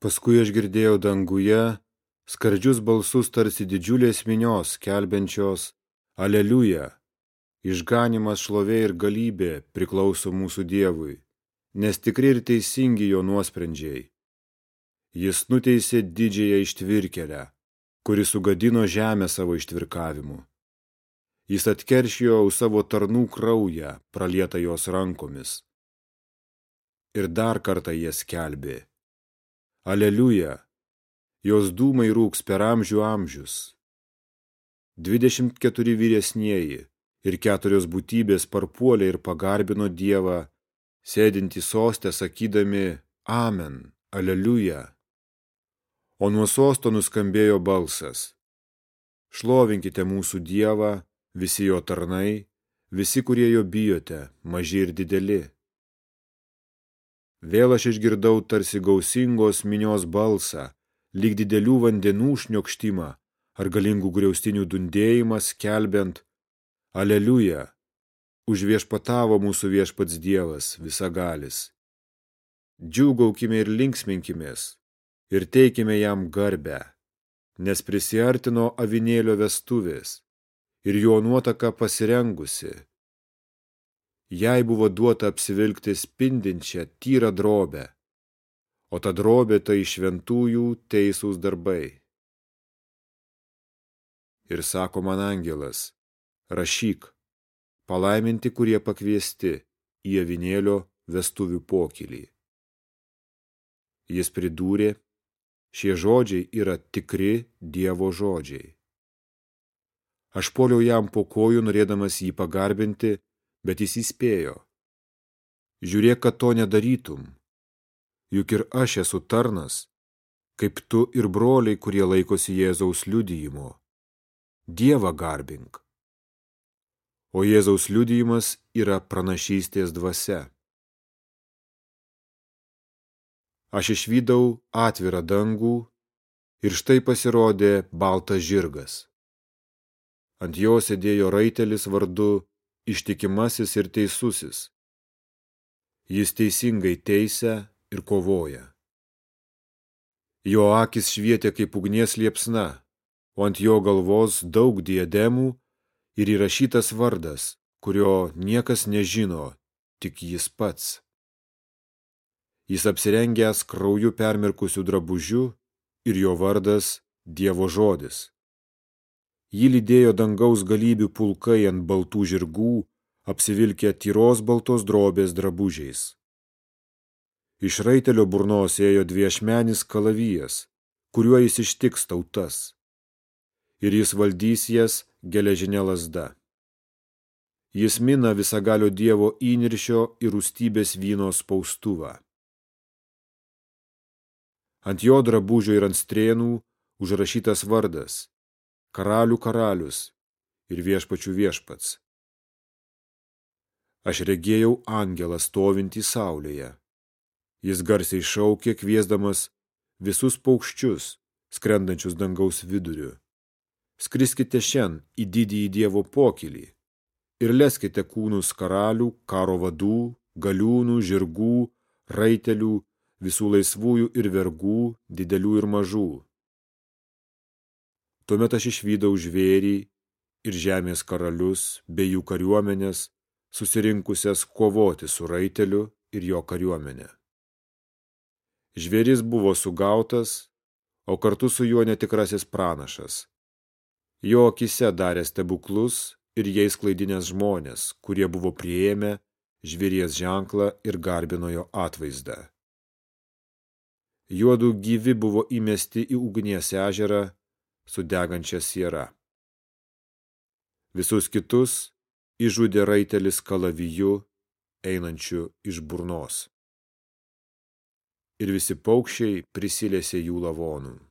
Paskui aš girdėjau danguje skardžius balsus tarsi didžiulės minios, kelbenčios Aleliuja. Išganimas šlovė ir galybė priklauso mūsų Dievui, nes tikri ir teisingi jo nuosprendžiai. Jis nuteisė didžiąją ištvirkelę, kuri sugadino žemę savo ištvirkavimu. Jis atkeršijo savo tarnų kraują, pralietą jos rankomis. Ir dar kartą jie skelbė. Aleliuja, jos dūmai rūks per amžių amžius. 24 vyresnieji ir keturios būtybės parpuolė ir pagarbino Dievą, sėdinti sostę sakydami Amen, Aleliuja. O nuo sosto nuskambėjo balsas. Šlovinkite mūsų Dievą, visi jo tarnai, visi, kurie jo bijote, maži ir dideli. Vėl aš išgirdau tarsi gausingos minios balsą, lyg didelių vandenų šniokštimą ar galingų griaustinių dundėjimas, kelbiant Aleliuja, užviešpatavo mūsų viešpats Dievas, visagalis. Džiūgaukime ir linksminkimės, ir teikime jam garbę, nes prisiartino avinėlio vestuvės, ir jo nuotaka pasirengusi jai buvo duota apsivilkti spindinčią tyrą drobę, o ta drobė tai šventųjų teisūs darbai. Ir sako man angelas, rašyk, palaiminti, kurie pakviesti į avinėlio vestuvių pokylį. Jis pridūrė, šie žodžiai yra tikri Dievo žodžiai. Aš poliau jam po kojų, norėdamas jį pagarbinti, bet jis įspėjo. Žiūrėk, kad to nedarytum. Juk ir aš esu tarnas, kaip tu ir broliai, kurie laikosi Jėzaus liudijimo. Dievą garbink. O Jėzaus liudijimas yra pranašystės dvasia. Aš išvydau atvirą dangų ir štai pasirodė baltas žirgas. Ant jo sėdėjo raitelis vardu ištikimasis ir teisusis. Jis teisingai teisia ir kovoja. Jo akis švietė kaip ugnies liepsna, o ant jo galvos daug diademų ir įrašytas vardas, kurio niekas nežino, tik jis pats. Jis apsirengęs krauju permirkusių drabužių ir jo vardas Dievo žodis. Jį lydėjo dangaus galybių pulkai ant baltų žirgų, apsivilkę tyros baltos drobės drabužiais. Iš raitelio burnos ėjo dviešmenis kalavijas, kuriuo jis ištiks tautas. Ir jis valdys jas geležinė lasda. Jis mina visagalio dievo įniršio ir rūstybės vyno spaustuvą. Ant jo drabužio ir ant strėnų užrašytas vardas karalių karalius ir viešpačių viešpats. Aš regėjau angelą stovintį saulėje. Jis garsiai šaukė, kviesdamas visus paukščius, skrendančius dangaus viduriu. Skriskite šiandien į didįjį Dievo pokylį ir leskite kūnus karalių, karo vadų, galiūnų, žirgų, raitelių, visų laisvųjų ir vergų, didelių ir mažų Tuomet aš išvydau žvėrį ir žemės karalius bei jų kariuomenės, susirinkusias kovoti su raiteliu ir jo kariuomenė. Žvėris buvo sugautas, o kartu su juo netikrasis pranašas. Jo akise darė stebuklus ir jais klaidinės žmonės, kurie buvo prieėmę žvėries ženklą ir garbino jo atvaizdą. Juodų gyvi buvo įmesti į ugnies ežerą su degančia siera. Visus kitus išžudė raitelis kalaviju, einančiu iš burnos. Ir visi paukščiai prisilėsė jų lavonų.